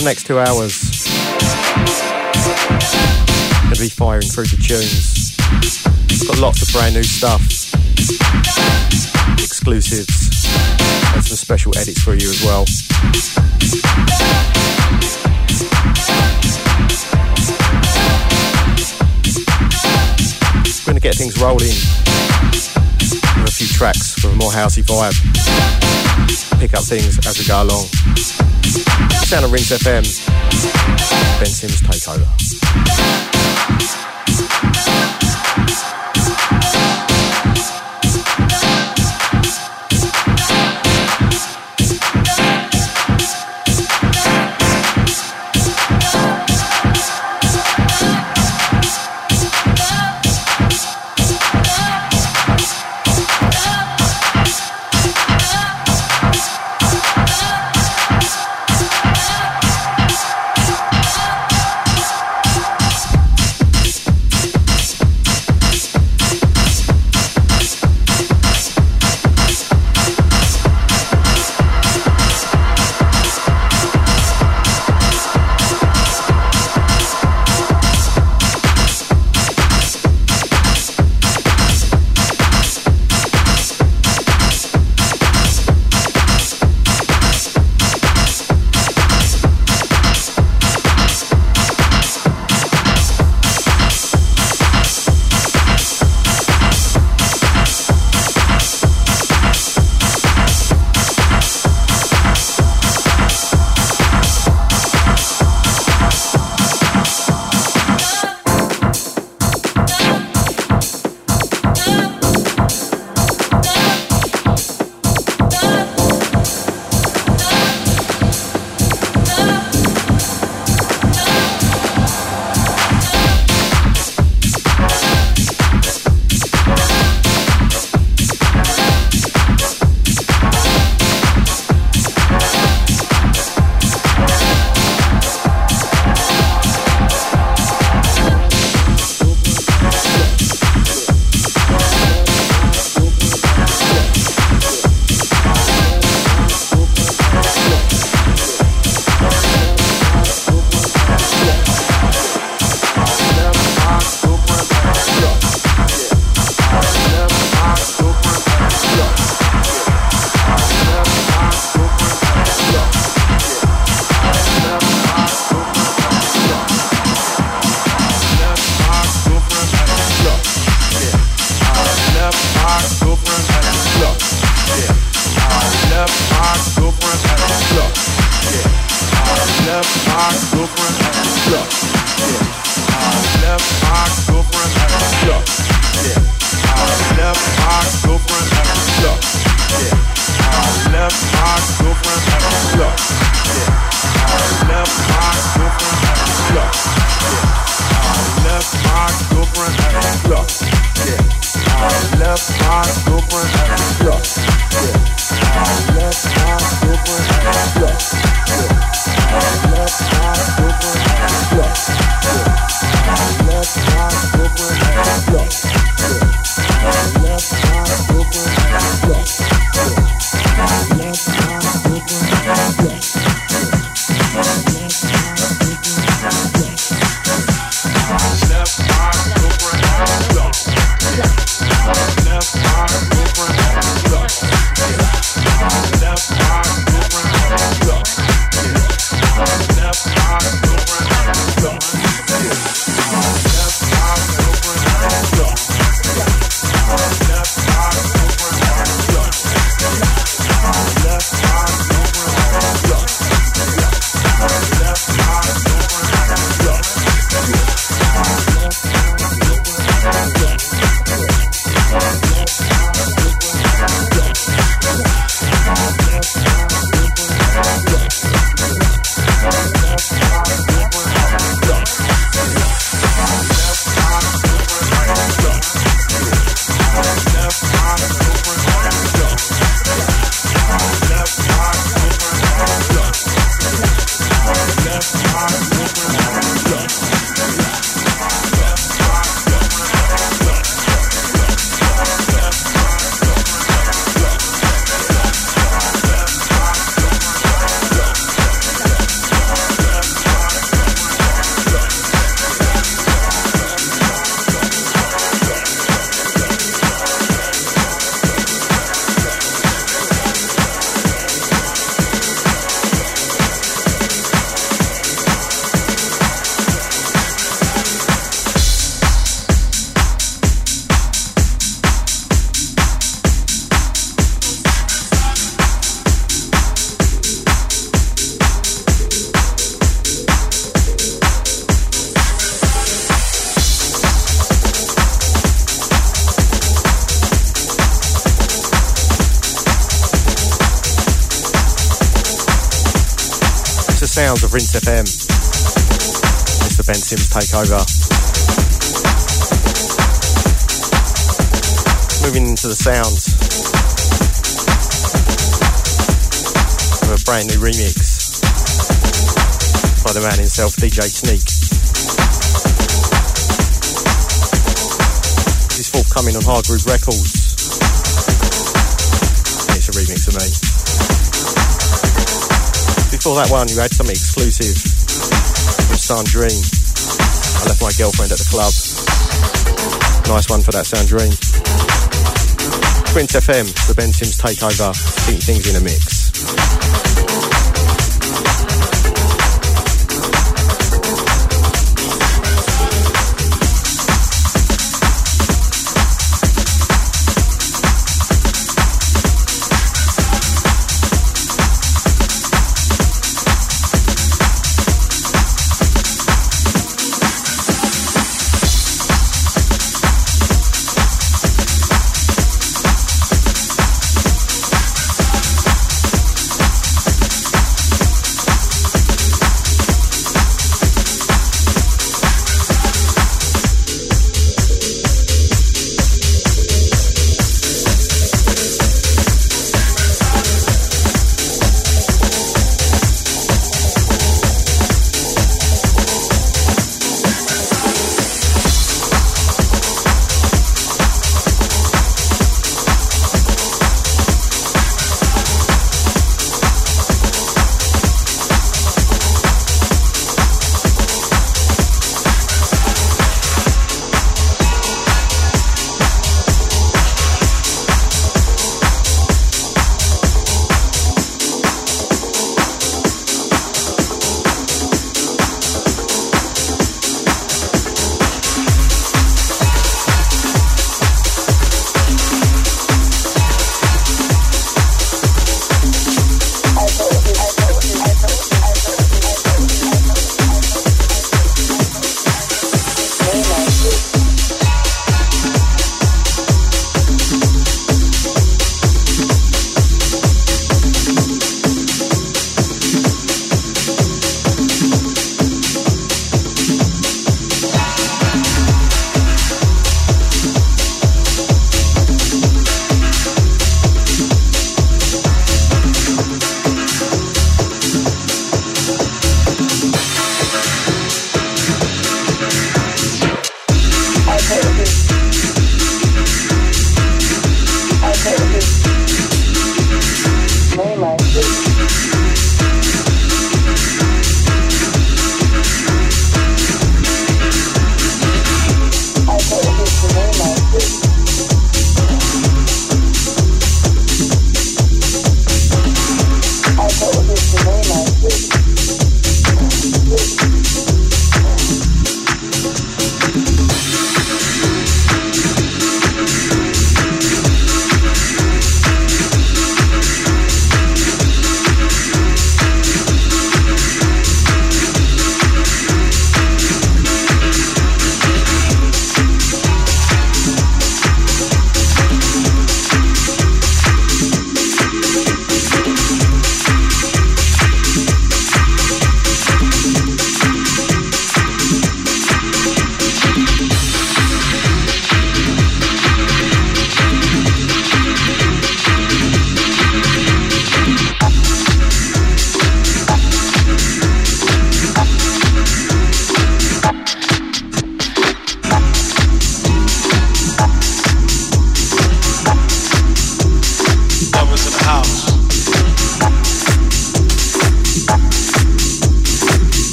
The next two hours, gonna be firing through the tunes. Got lots of brand new stuff, exclusives, and some special edits for you as well. We're gonna get things rolling with a few tracks with a more housey vibe. Pick up things as we go along. Sound of Rinse FM. Ben Sims Takeover. Left, of Rinse FM. It's the Ben Sims takeover. Moving into the sounds of a brand new remix by the man himself, DJ Sneak. This is forthcoming on Hard Groove Records. It's a remix of me. Before that one, you had something exclusive from Sandrine. I left my girlfriend at the club. Nice one for that Sandrine. Rinse FM, the Ben Sims takeover. Keep things in a mix.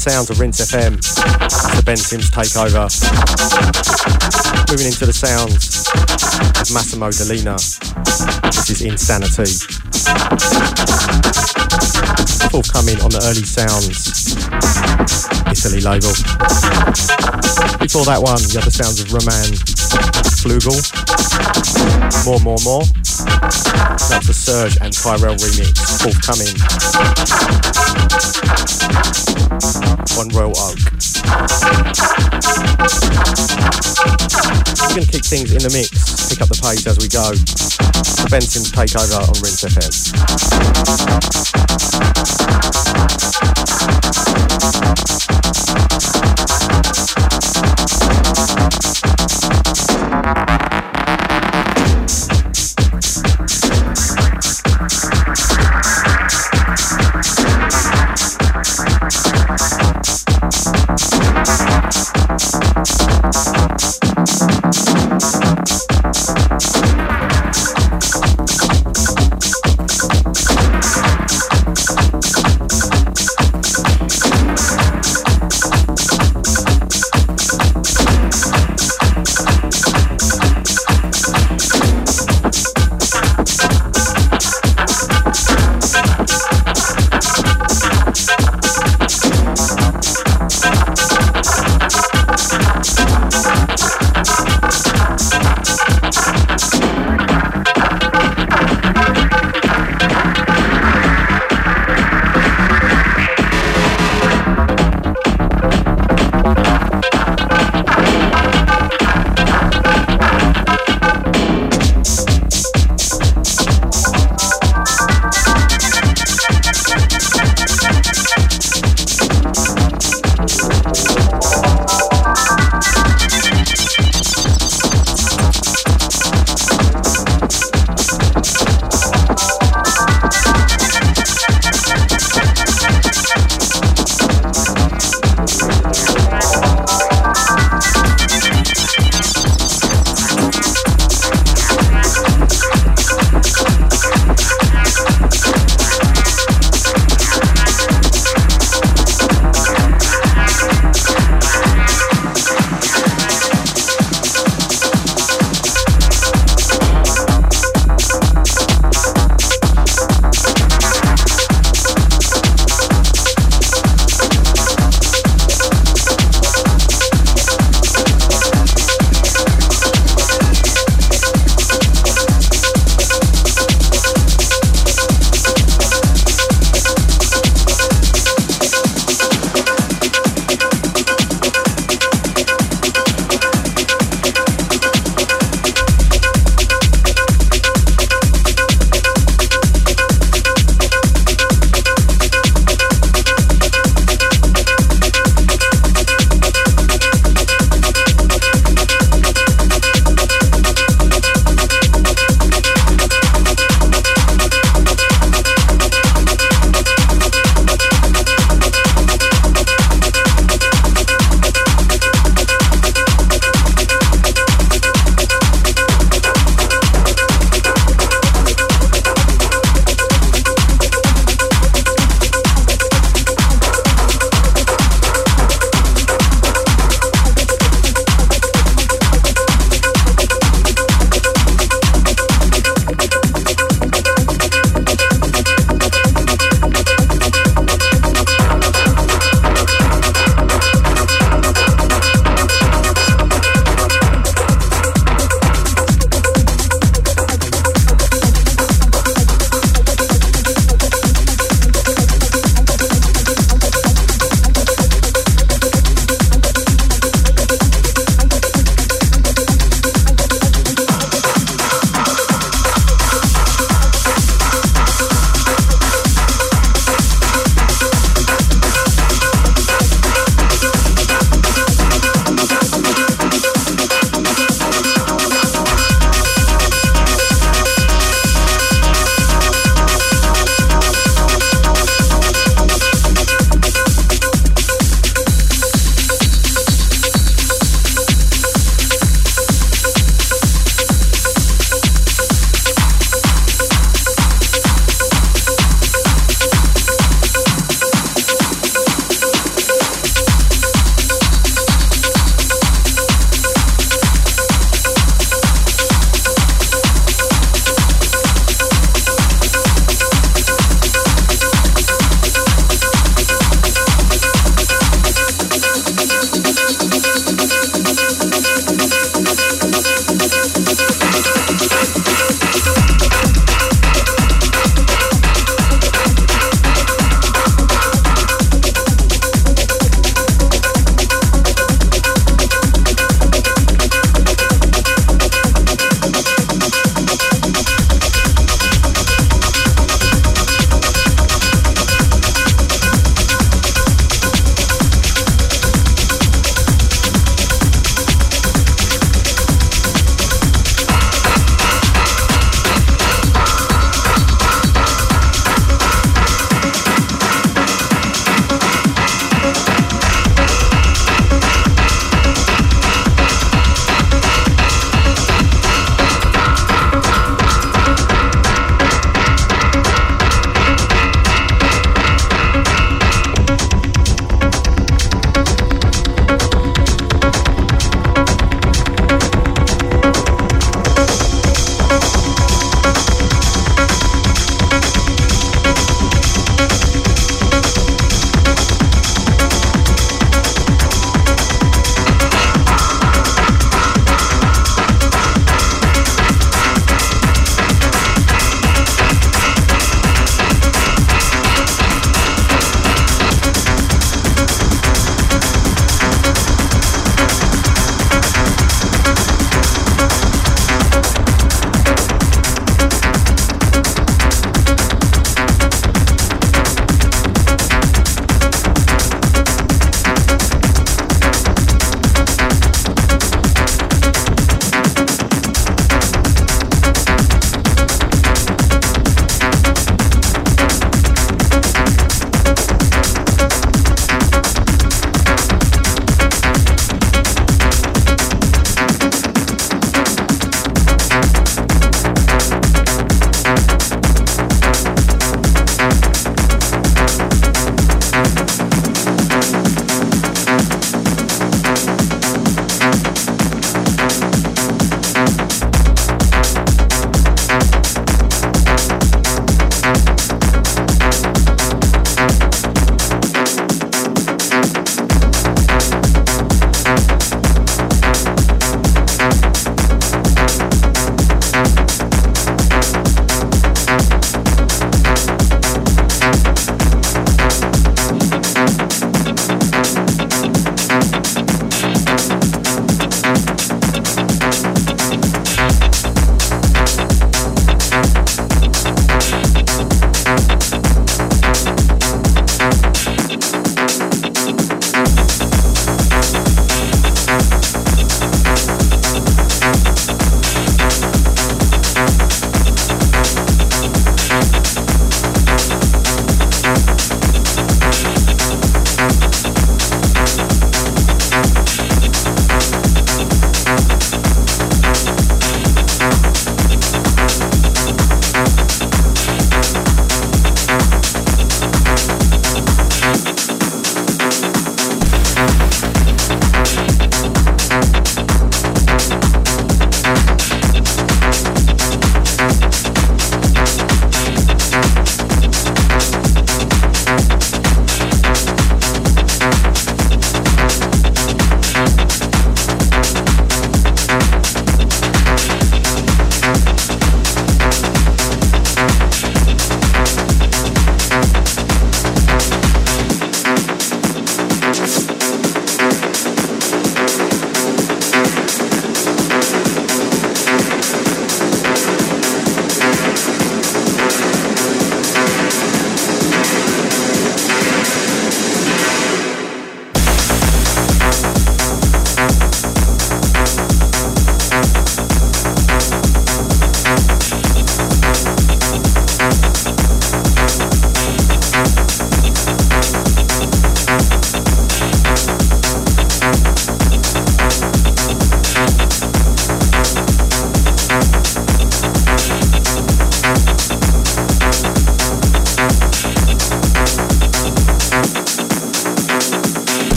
Sounds of Rinse FM. It's the Ben Sims takeover. Moving into the sounds of Massimo Di Lena. This is Insanity. Forthcoming on the early sounds Italy label. Before that one, you have the sounds of Roman Flugel. More, more, more. That's the Serge and Tyrell remix, forthcoming on Royal Oak. We're going to kick things in the mix, pick up the pace as we go. The Ben Sims takeover on Rinse FM.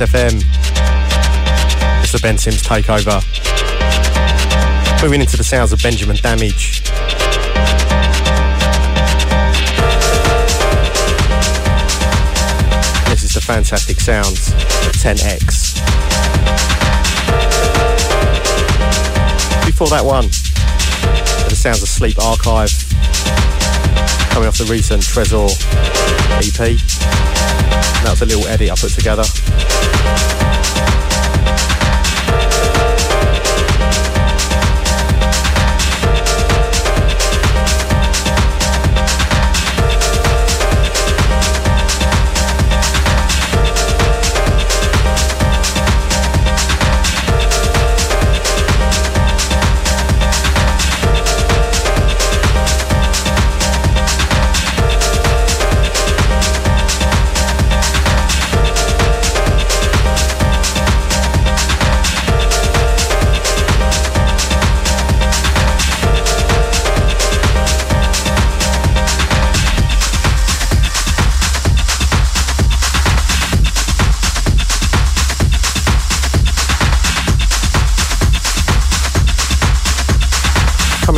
FM. It's the Ben Sims takeover. Moving into the sounds of Benjamin Damage. This is the fantastic sounds of 10x. Before that one, the sounds of Sleep Archive, coming off the recent Tresor EP. That was a little edit I put together.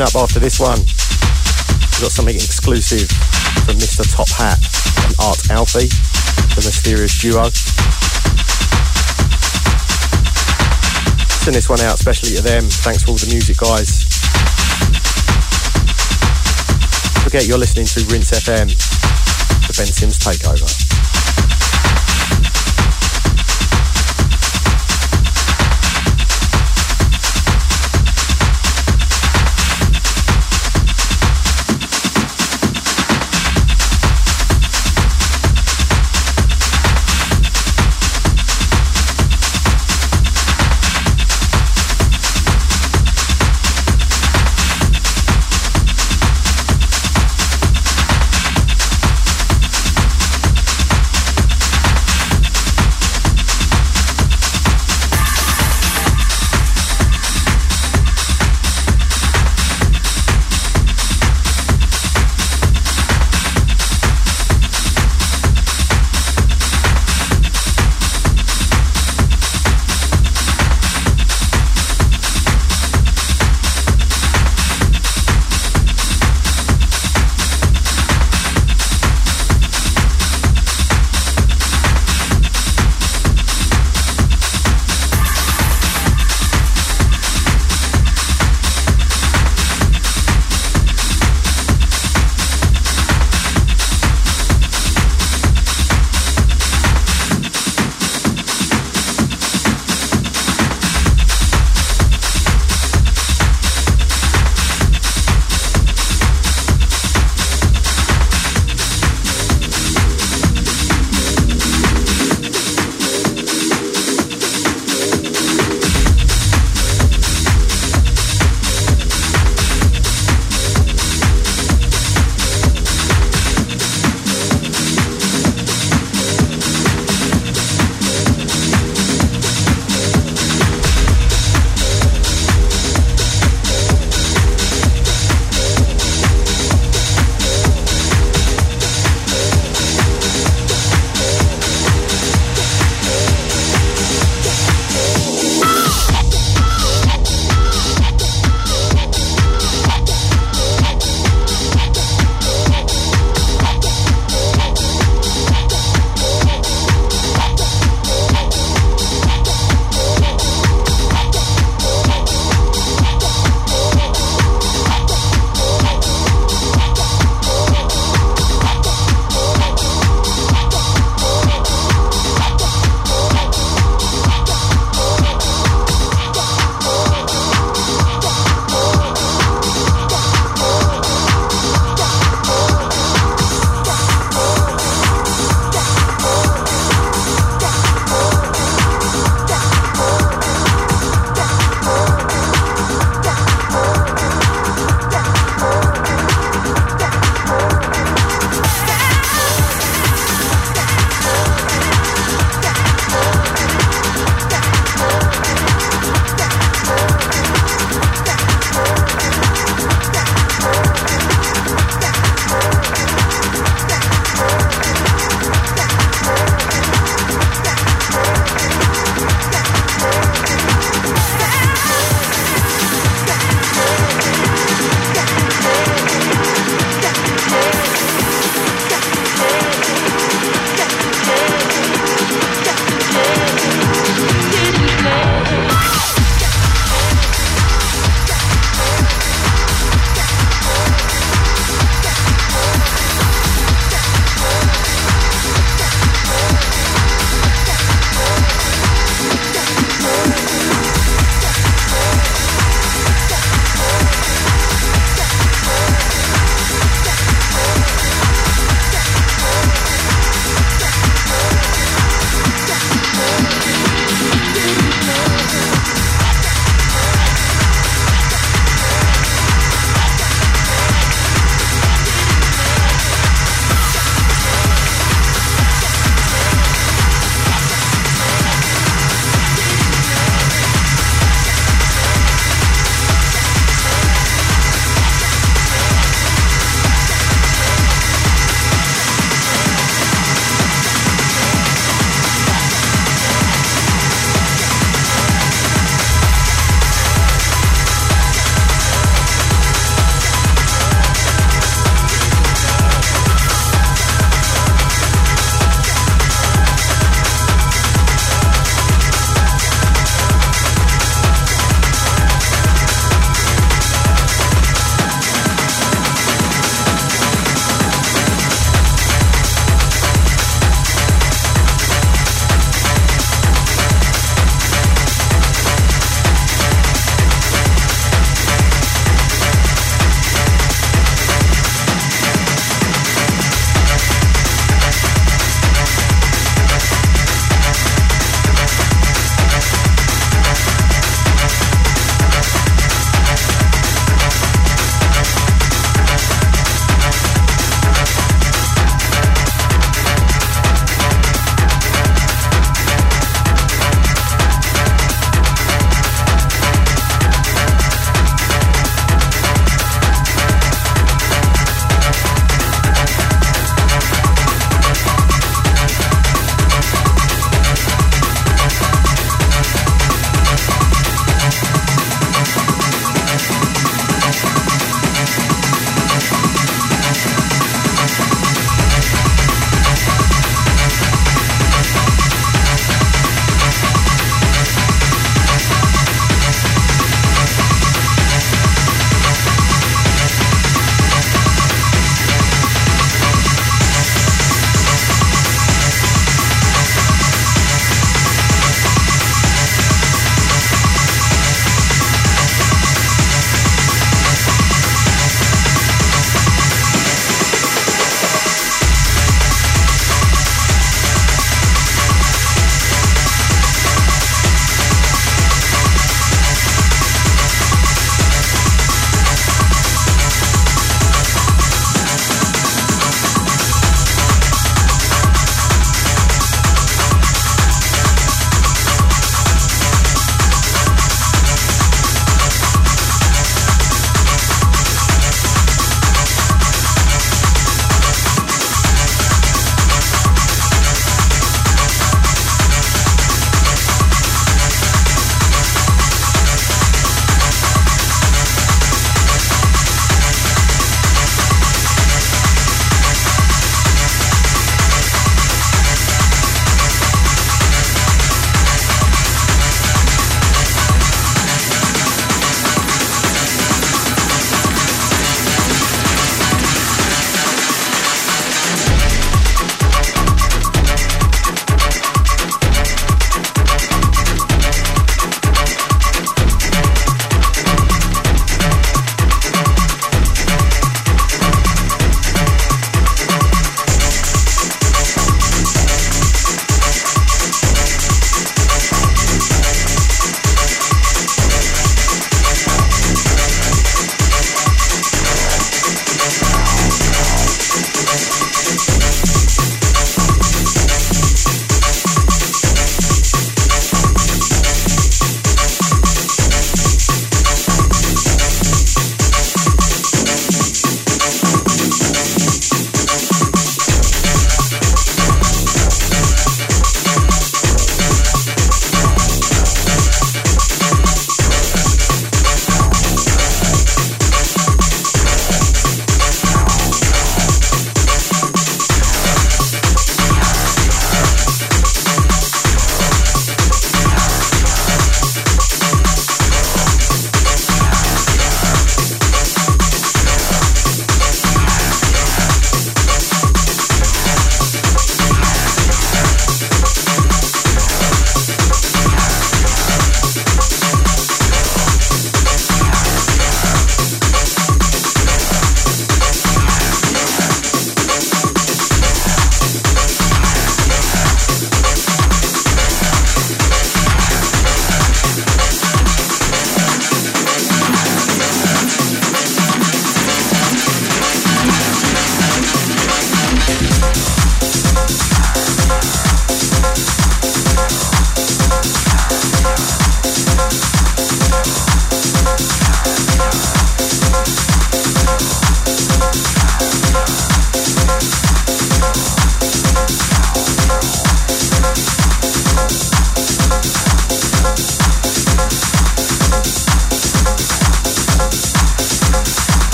Coming up after this one, we've got something exclusive from Mr. Tophat and Art Alfie, the mysterious duo. Send this one out especially to them. Thanks for all the music, guys. Forget you're listening to Rinse FM, the Ben Sims Takeover.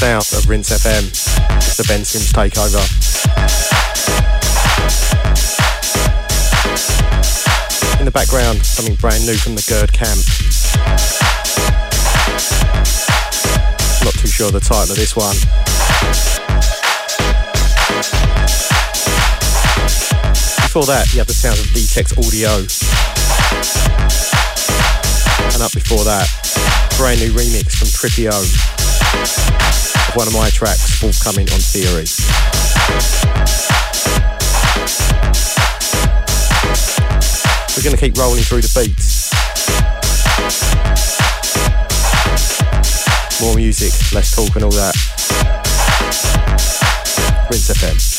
Sound of Rinse FM. It's the Ben Sims takeover. In the background, something brand new from the Gerd Camp. Not too sure the title of this one. Before that, you have the sound of Detex Audio. And up before that, brand new remix from Tripeo of one of my tracks, forthcoming on Theory. We're going to keep rolling through the beats. More music, less talk and all that. Rinse FM.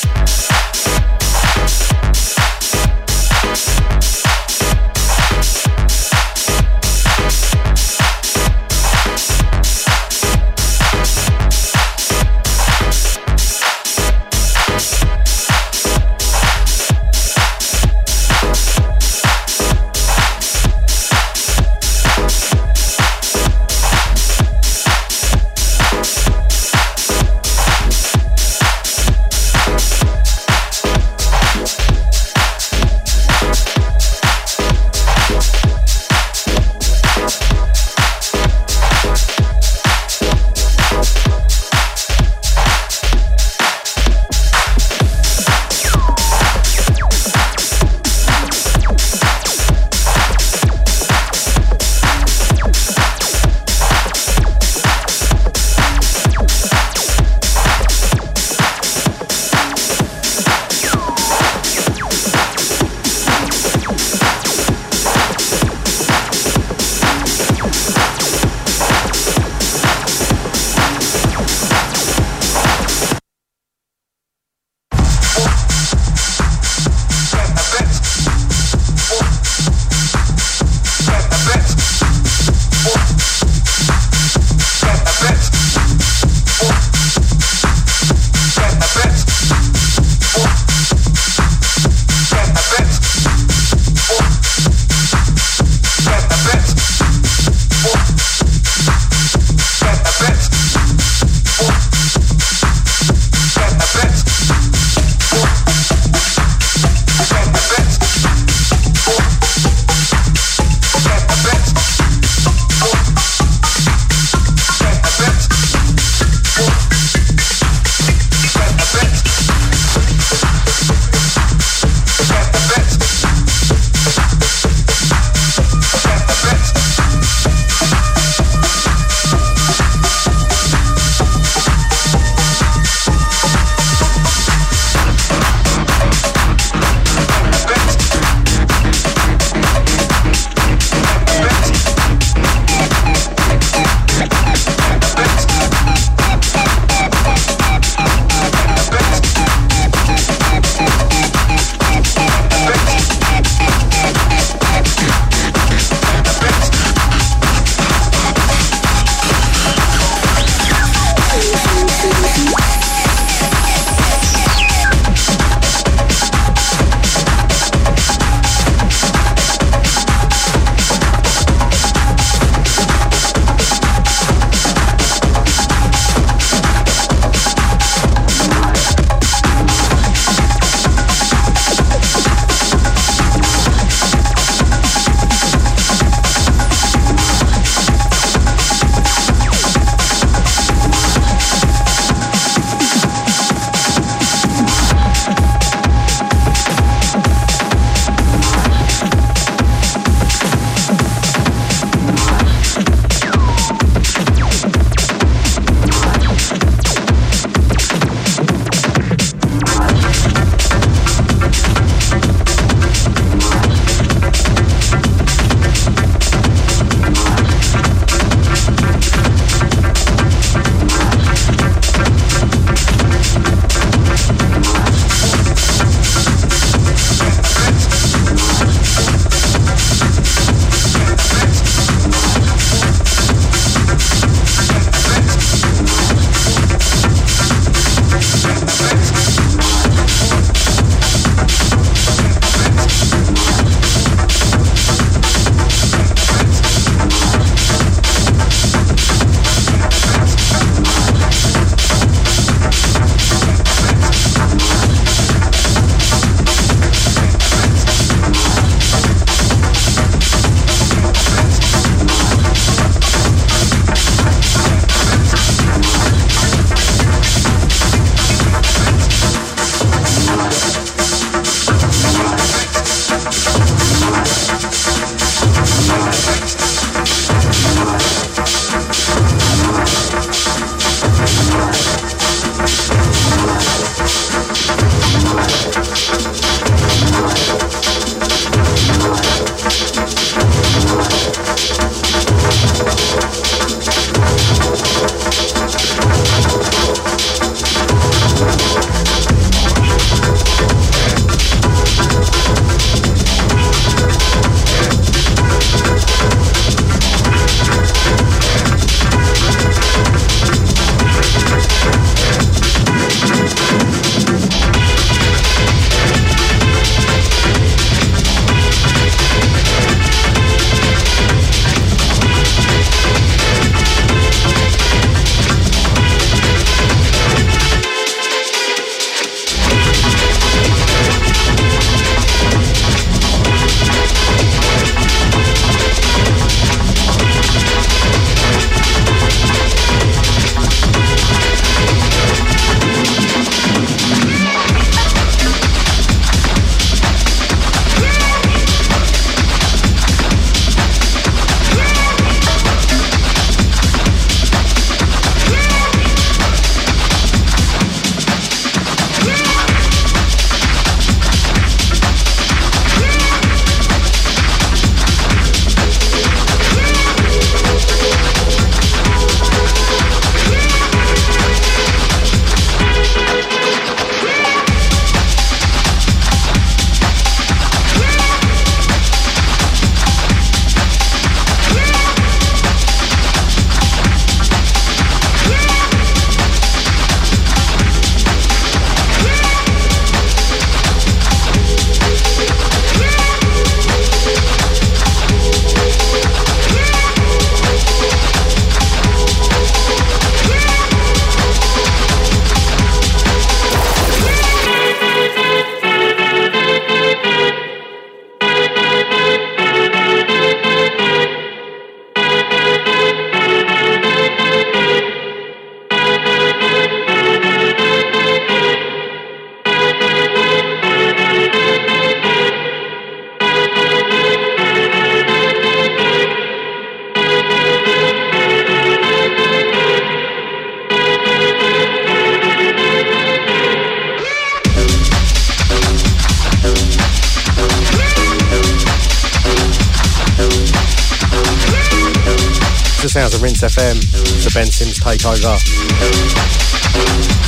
Sims takeover.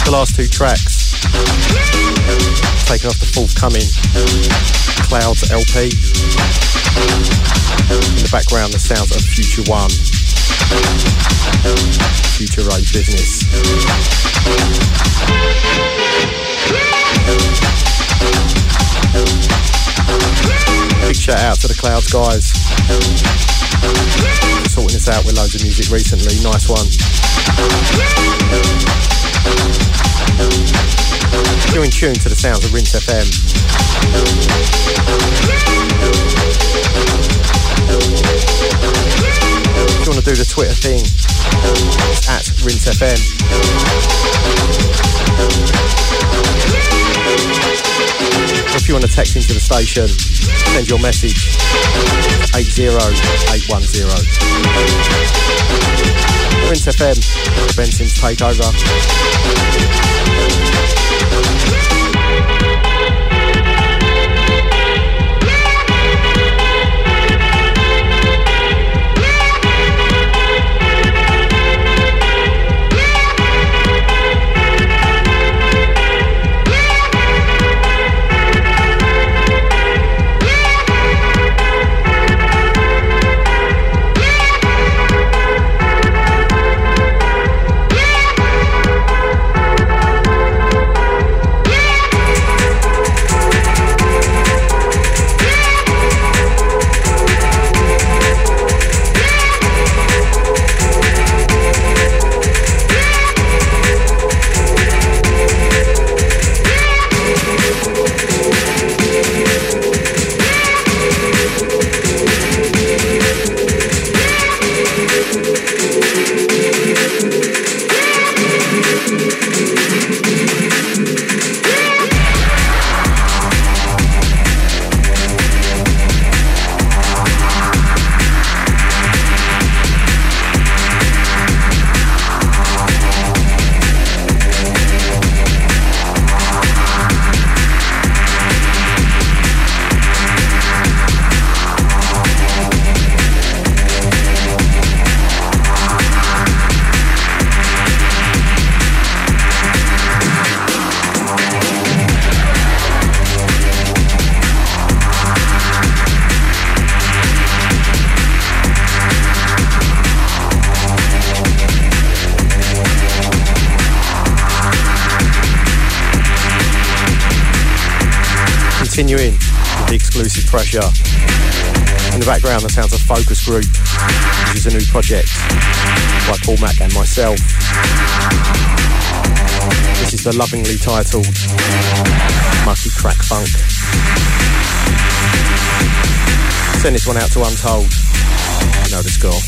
The last two tracks, taken off the forthcoming Clouds LP. In the background, the sounds of Future One, Future Road Business. Big shout out to the Clouds guys sorting out with loads of music recently. Nice one. You're in tune to the sounds of Rinse FM. Want to do the Twitter thing, it's at Rinse FM. if you want to text into the station, send your message 80810. Rinse FM, Ben Sims Takeover. project by Paul Mack and myself. This is the lovingly titled Monkey Crack Funk. Send this one out to Untold. You know the score.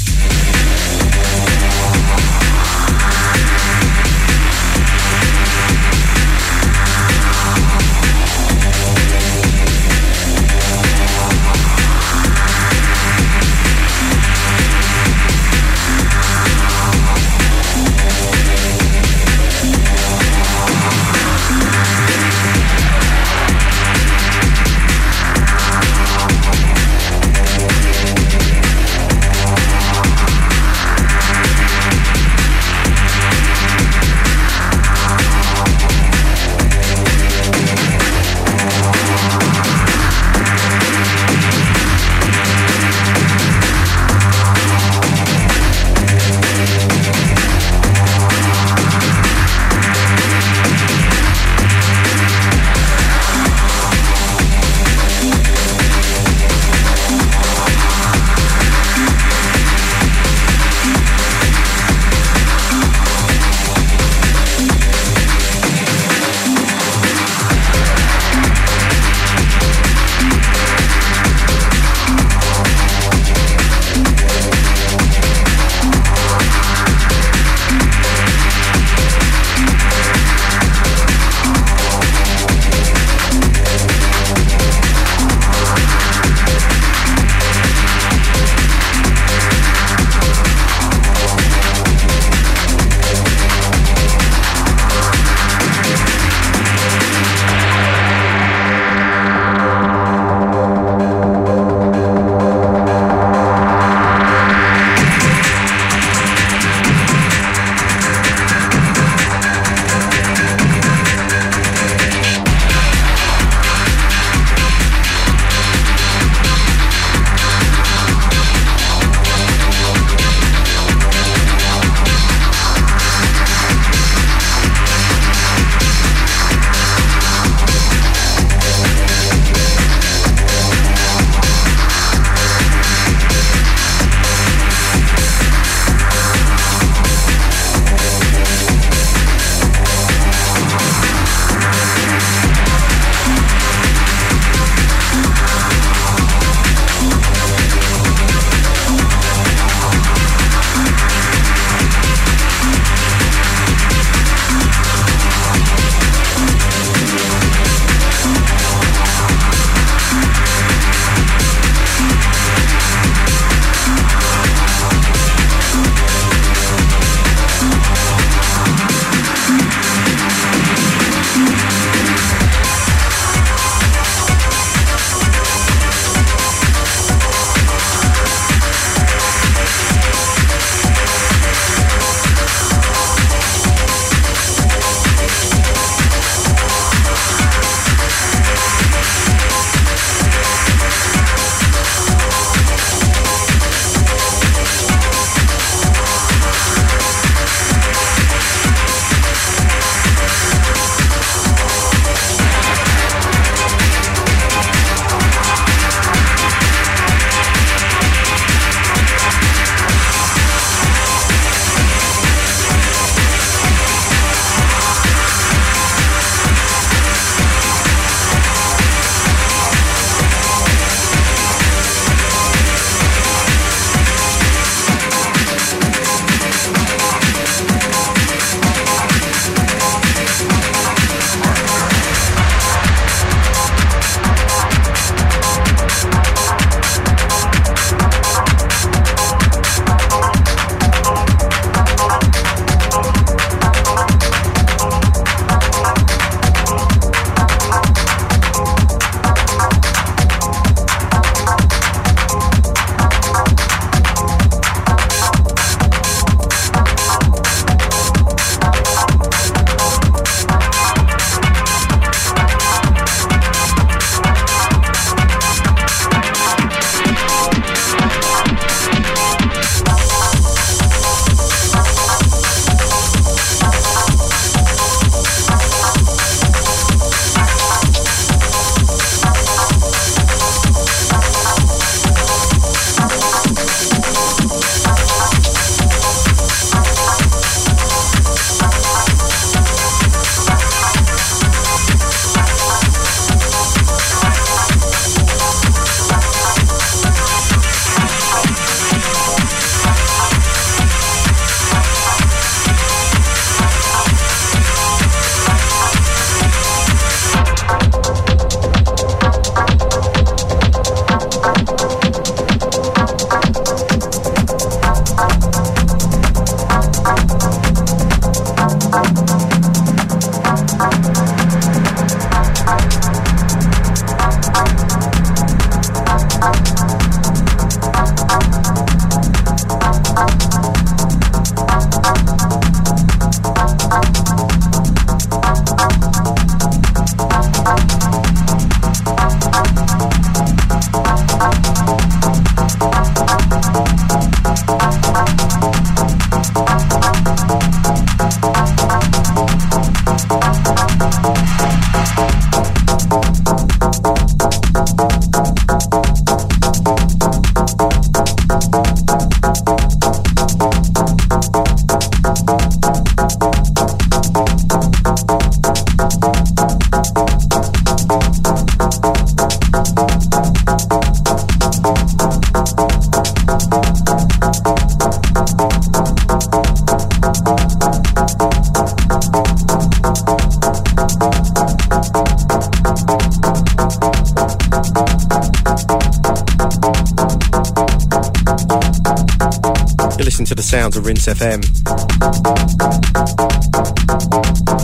Of Rinse FM.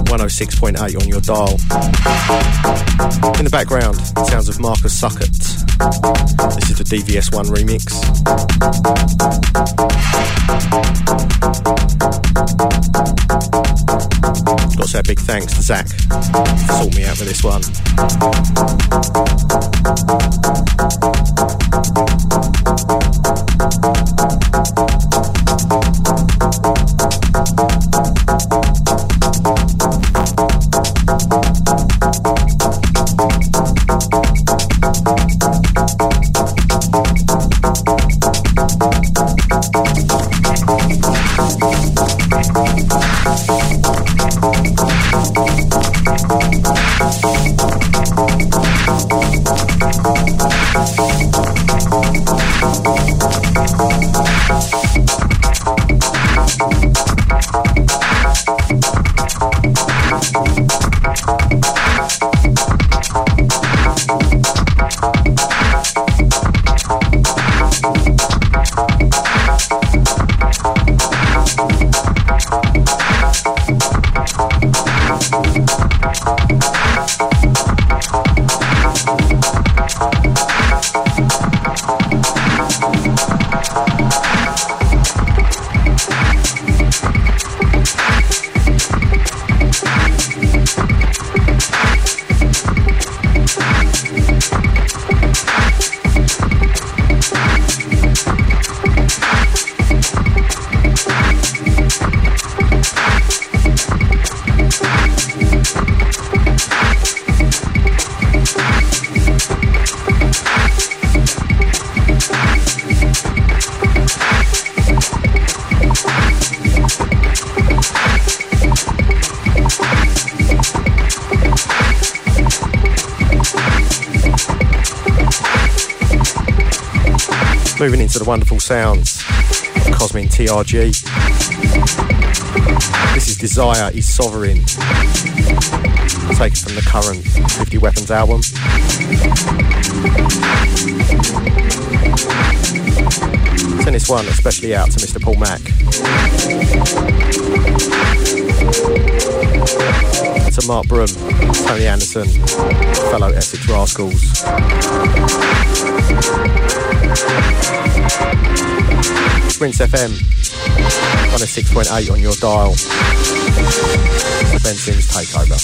106.8 on your dial. In the background, sounds of Markus Suckut. This is the DVS1 remix. Got to say a big thanks to Zach for sorting me out with this one. Sounds Cosmin TRG. This is Desire is Sovereign, taken from the current 50 Weapons album. Send this one especially out to Mr. Paul Mack. Mark Broom, Tony Anderson, fellow Essex Rascals. Rinse FM, 106.8 on your dial. Ben Sims Takeover.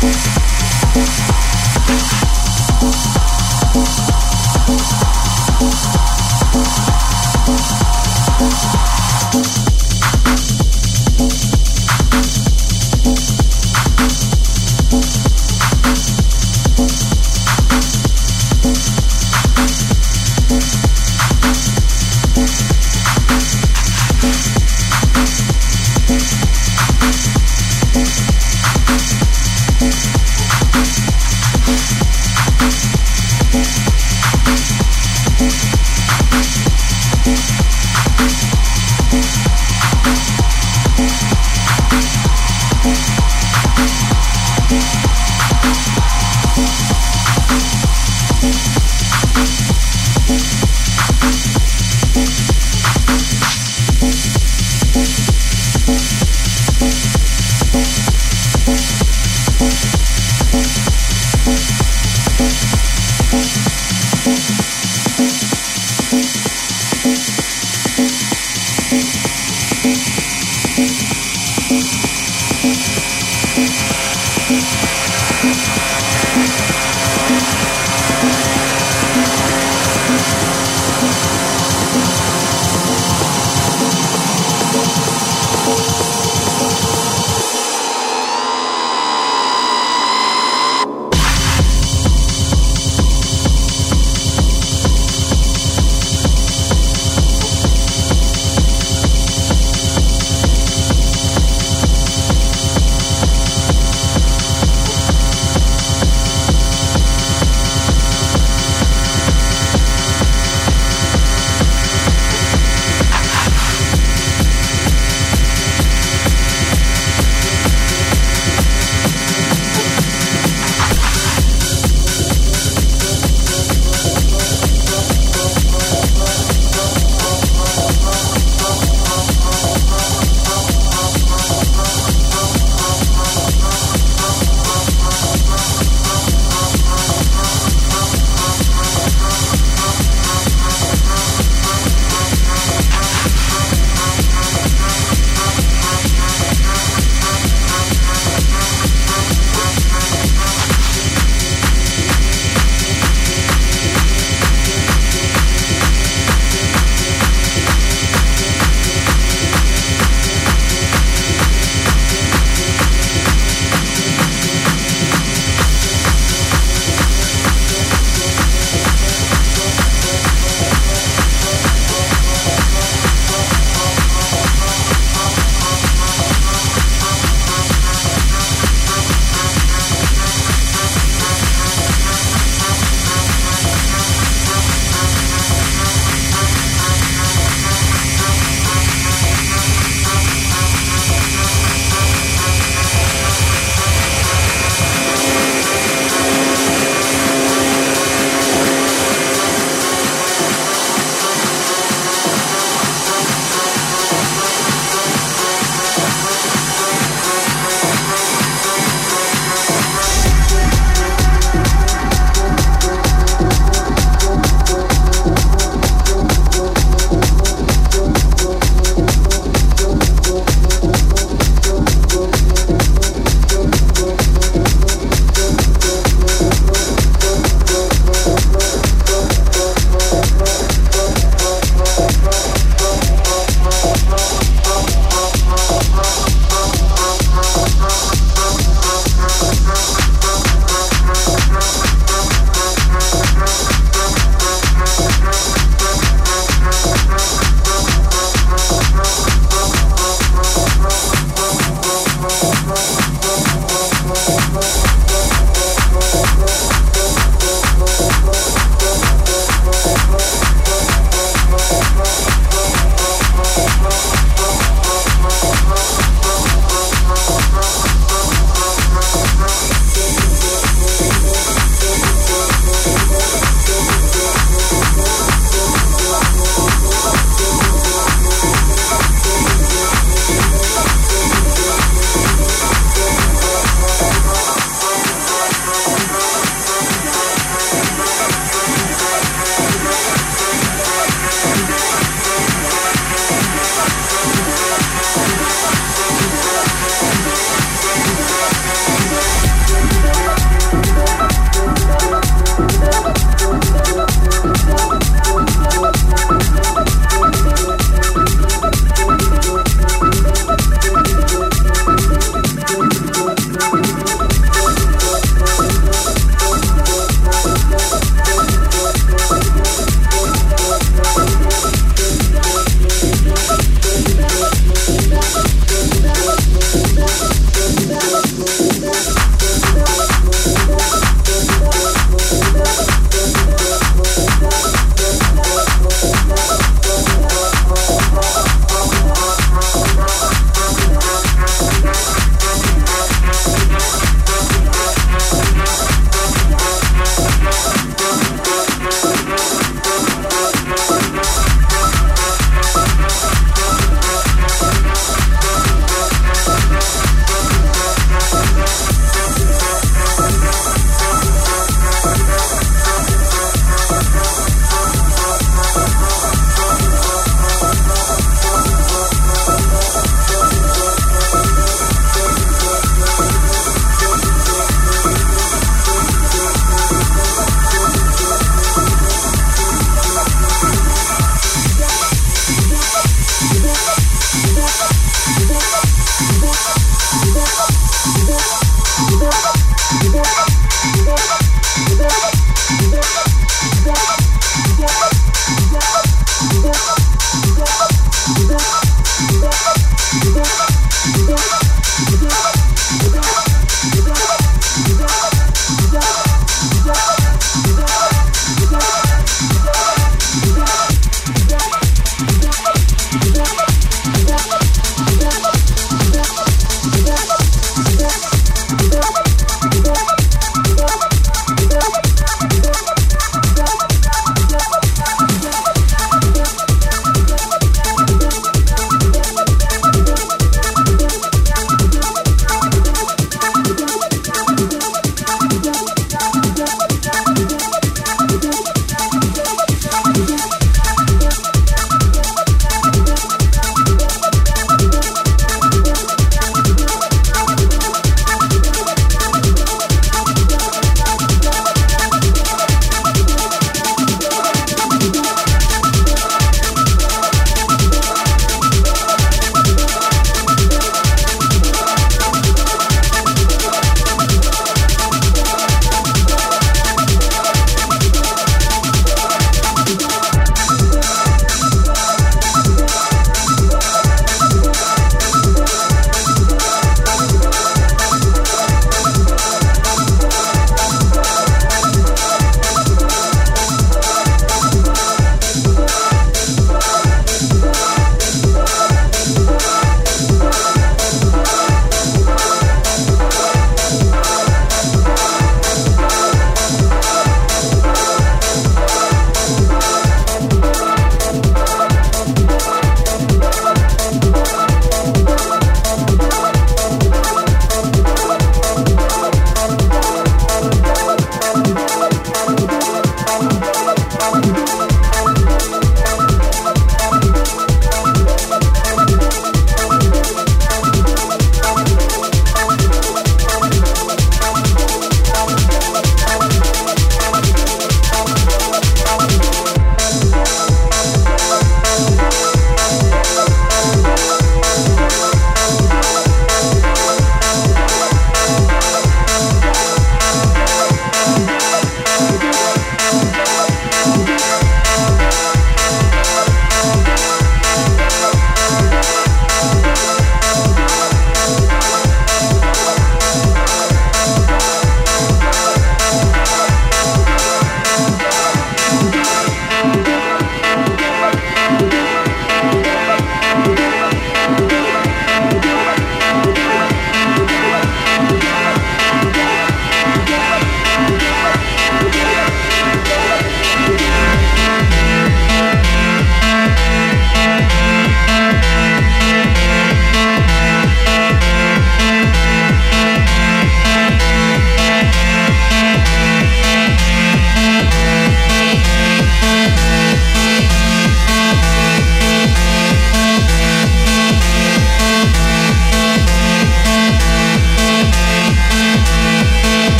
Thank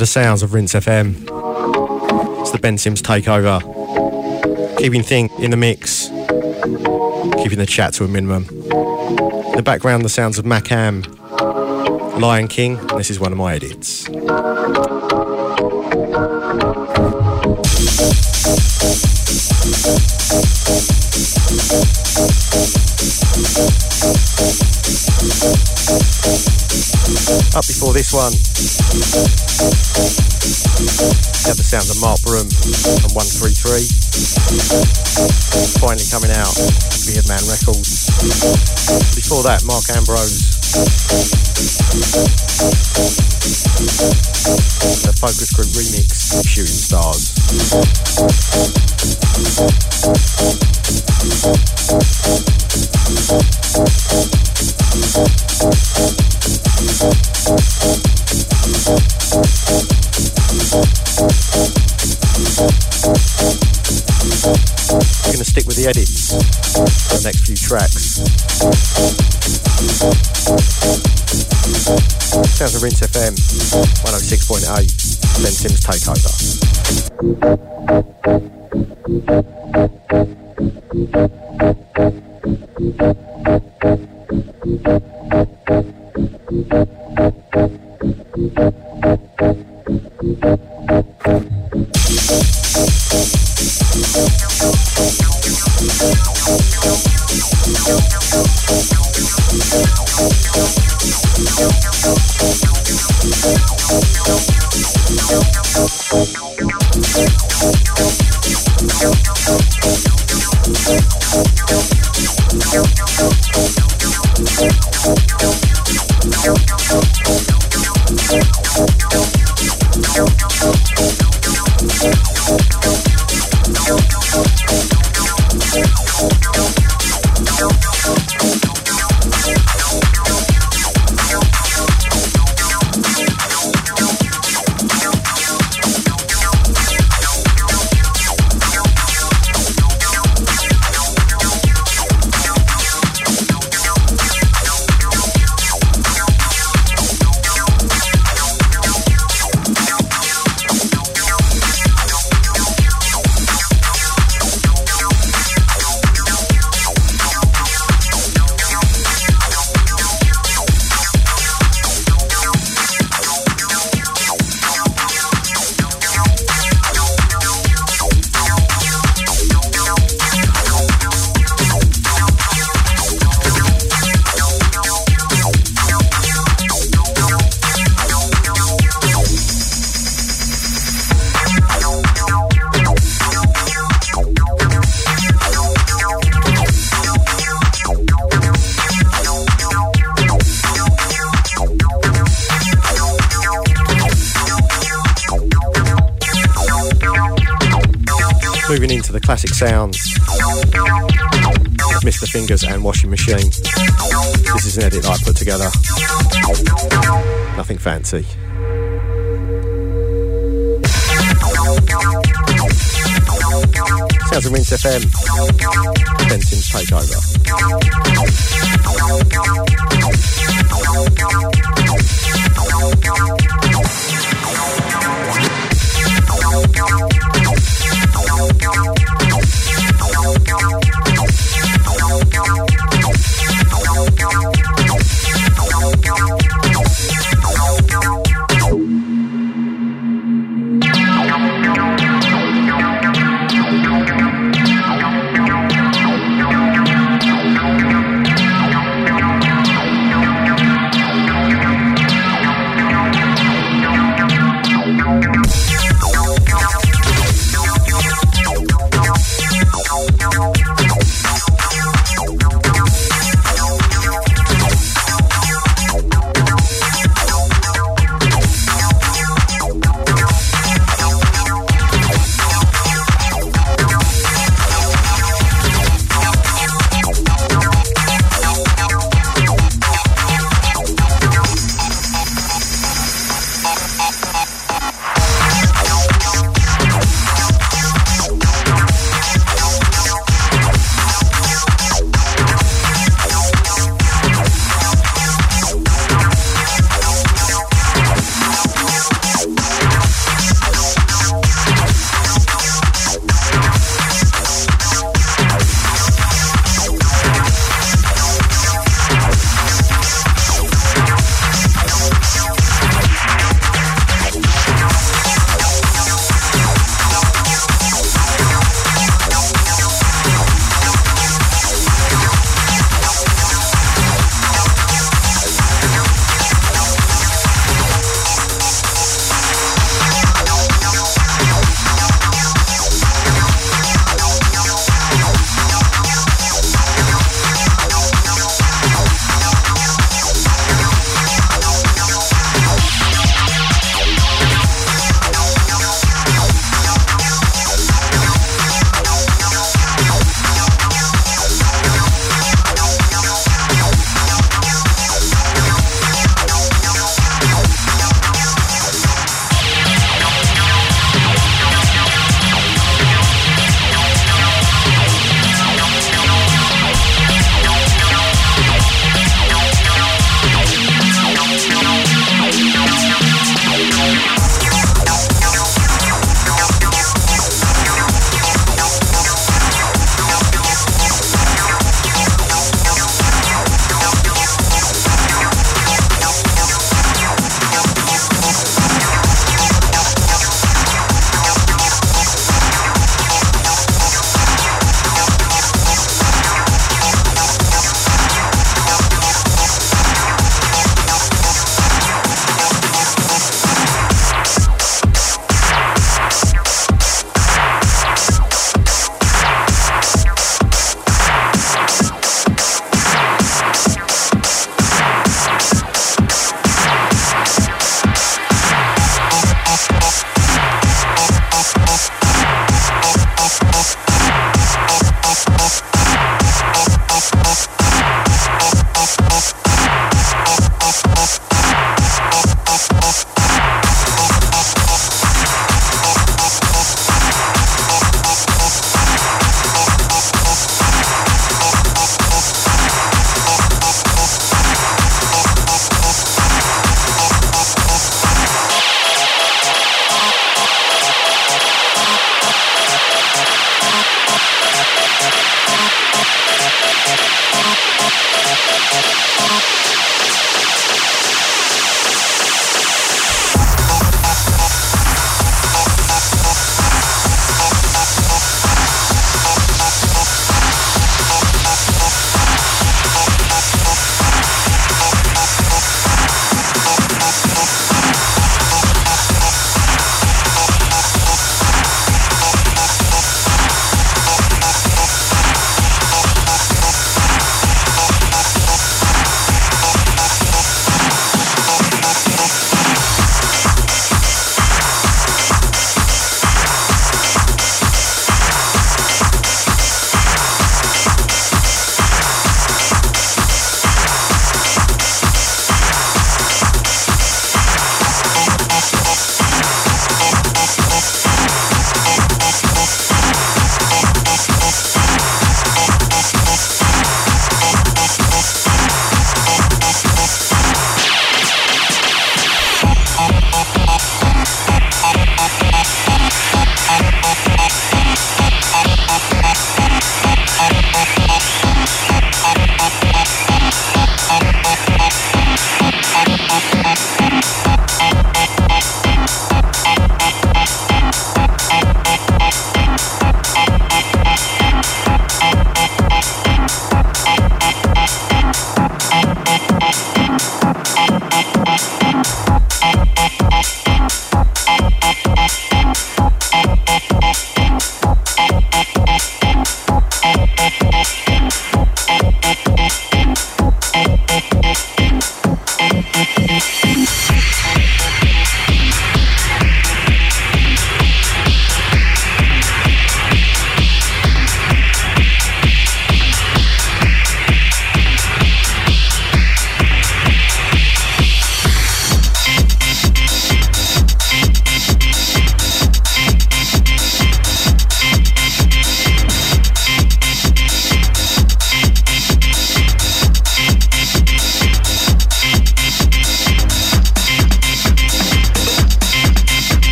the sounds of Rinse FM. It's the Ben Sims takeover. Keeping thing in the mix, keeping the chat to a minimum. In the background, the sounds of Macam, Lion King, this is one of my edits. Up before this one, of Mark Broom and 133. Finally coming out, Beardman Records. Before that, Mark Ambrose. The Focus Group remix, Shooting Stars. Edits the next few tracks. Sounds of Rinse FM 106.8, Ben Sims Takeover. Is an edit I put together. Nothing fancy. Sounds of Rinse FM. Ben Sims Takeover.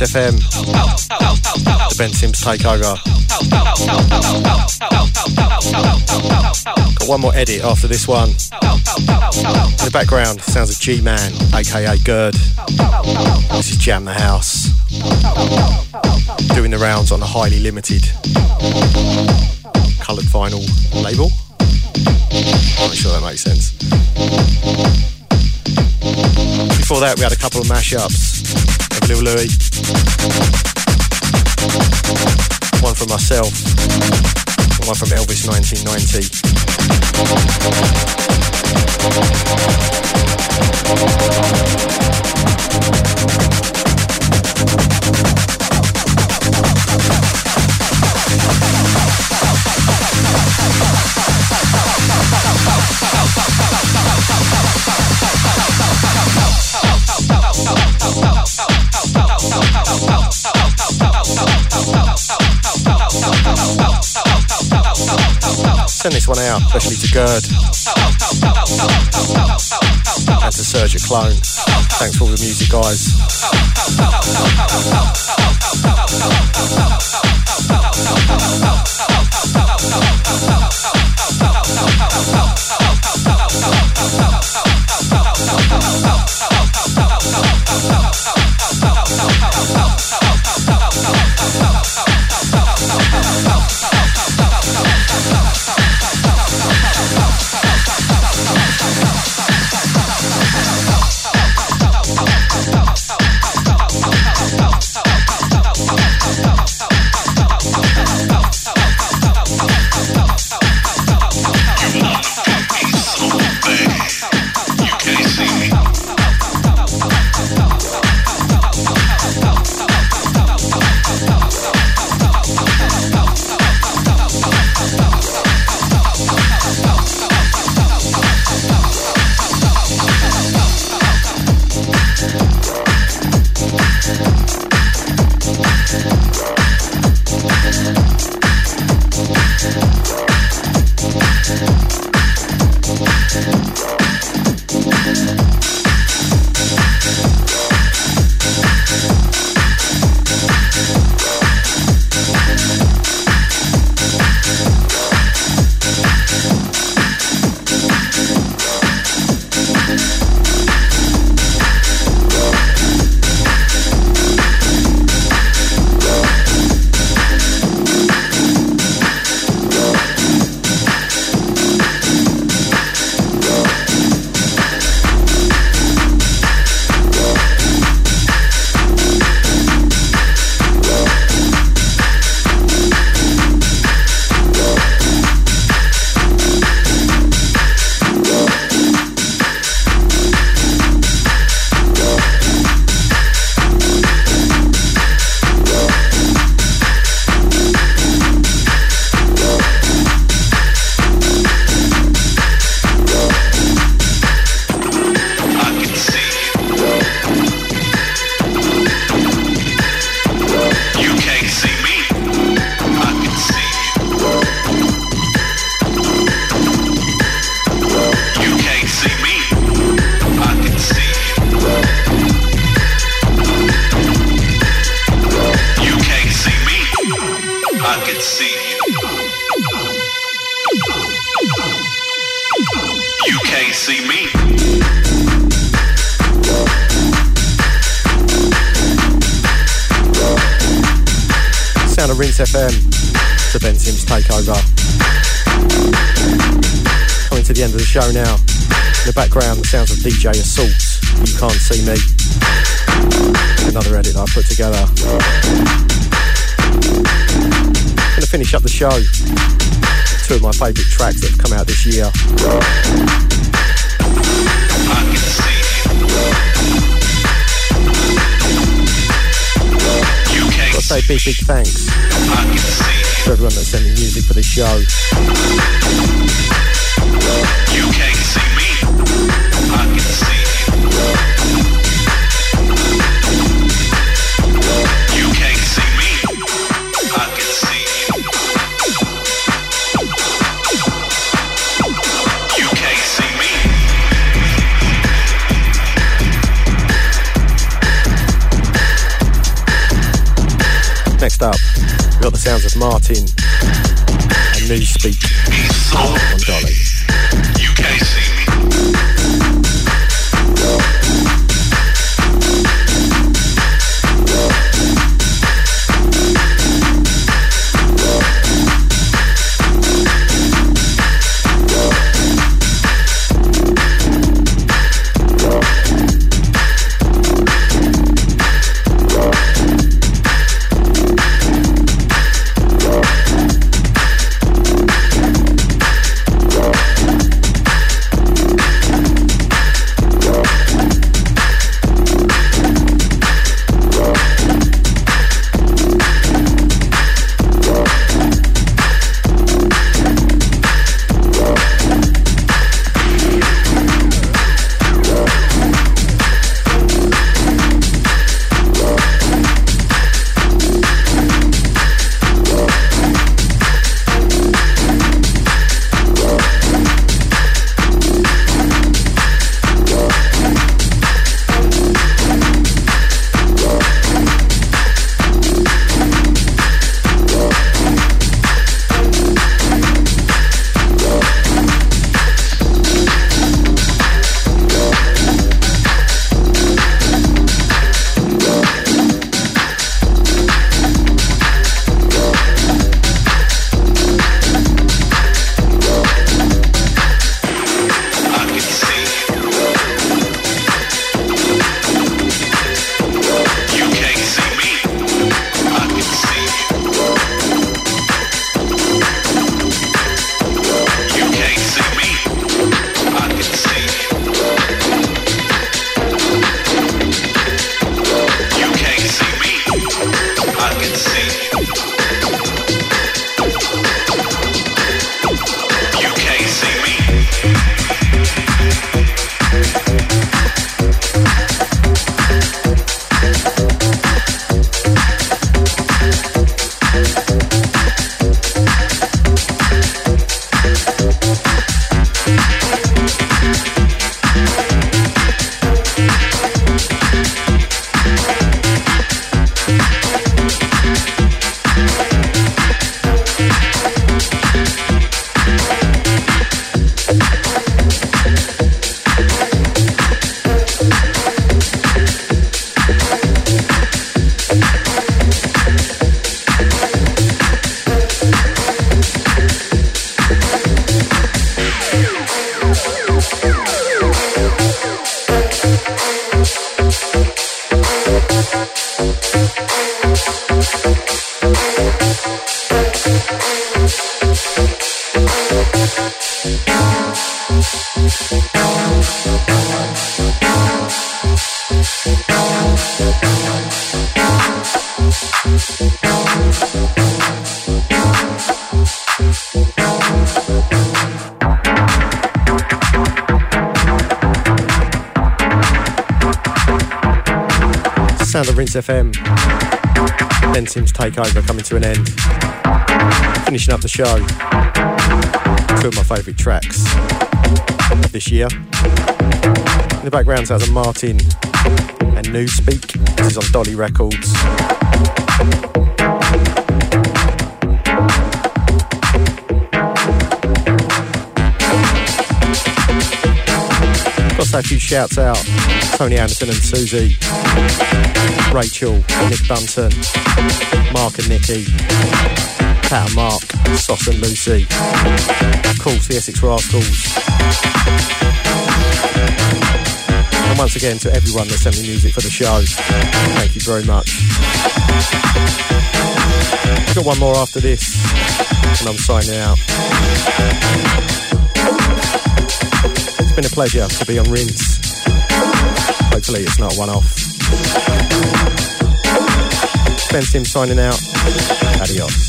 FM. The Ben Sims takeover. Got one more edit after this one. In the background, sounds of G Man, aka Gerd. This is Jam the House. Doing the rounds on a highly limited coloured vinyl label. I'm not sure that makes sense. Before that, we had a couple of mashups Lil Louis. One from myself, one from Elvis 1990. Send this one out, especially to Gerd and to Serge at Clone. Thanks for all the music, guys. Show now. In the background, the sounds of DJ Assault. You can't see me. Another edit I put together. Gonna finish up the show. Two of my favourite tracks that have come out this year. Gotta say big, big thanks to everyone that's sending music for this show. You can't see me. I can see you. You can't see me, I can see you. You can't see me. Next up, we've got the sounds of Martin and Newspeak on Dolly. You FM. Ben Sims Takeover coming to an end. Finishing up the show. Two of my favourite tracks this year. In the background sounds of Martin and Newspeak. This is on Dolly Records. Say a few shouts out. Tony Anderson and Susie. Rachel, Nick Bunton, Mark and Nikki, Pat and Mark, Sauce and Lucy, of course the Essex Rascals. And once again to everyone that sent me music for the show, thank you very much. I've got one more after this, and I'm signing out. Been a pleasure to be on Rinse. Hopefully it's not one off. Ben Sims signing out. Adios.